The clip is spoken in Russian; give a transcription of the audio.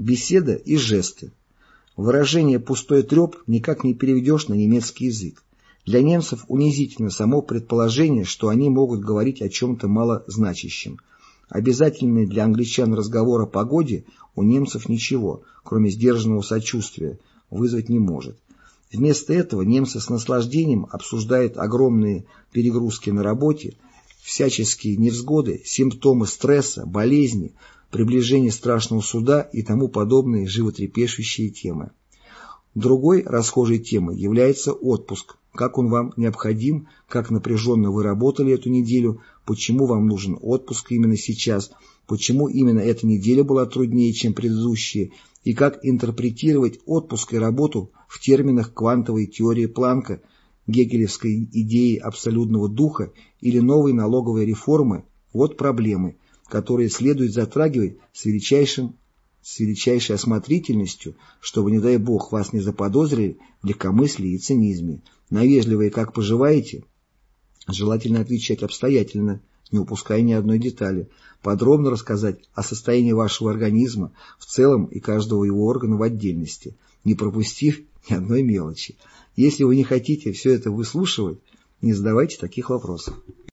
Беседа и жесты. Выражение «пустой треп» никак не переведешь на немецкий язык. Для немцев унизительно само предположение, что они могут говорить о чем-то малозначащем. Обязательный для англичан разговор о погоде у немцев ничего, кроме сдержанного сочувствия, вызвать не может. Вместо этого немцы с наслаждением обсуждают огромные перегрузки на работе, всяческие невзгоды, симптомы стресса, болезни, приближение страшного суда и тому подобные животрепещущие темы. Другой расхожей темой является отпуск. Как он вам необходим, как напряженно вы работали эту неделю, почему вам нужен отпуск именно сейчас, почему именно эта неделя была труднее, чем предыдущие, и как интерпретировать отпуск и работу в терминах квантовой теории Планка, гегелевской идеи абсолютного духа или новой налоговой реформы – вот проблемы, которые следует затрагивать с, величайшим, с величайшей осмотрительностью, чтобы, не дай бог, вас не заподозрили в легкомыслии и цинизме. На «как поживаете?» желательно отвечать обстоятельно, не упуская ни одной детали, подробно рассказать о состоянии вашего организма в целом и каждого его органа в отдельности, не пропустив ни одной мелочи. Если вы не хотите все это выслушивать, не задавайте таких вопросов.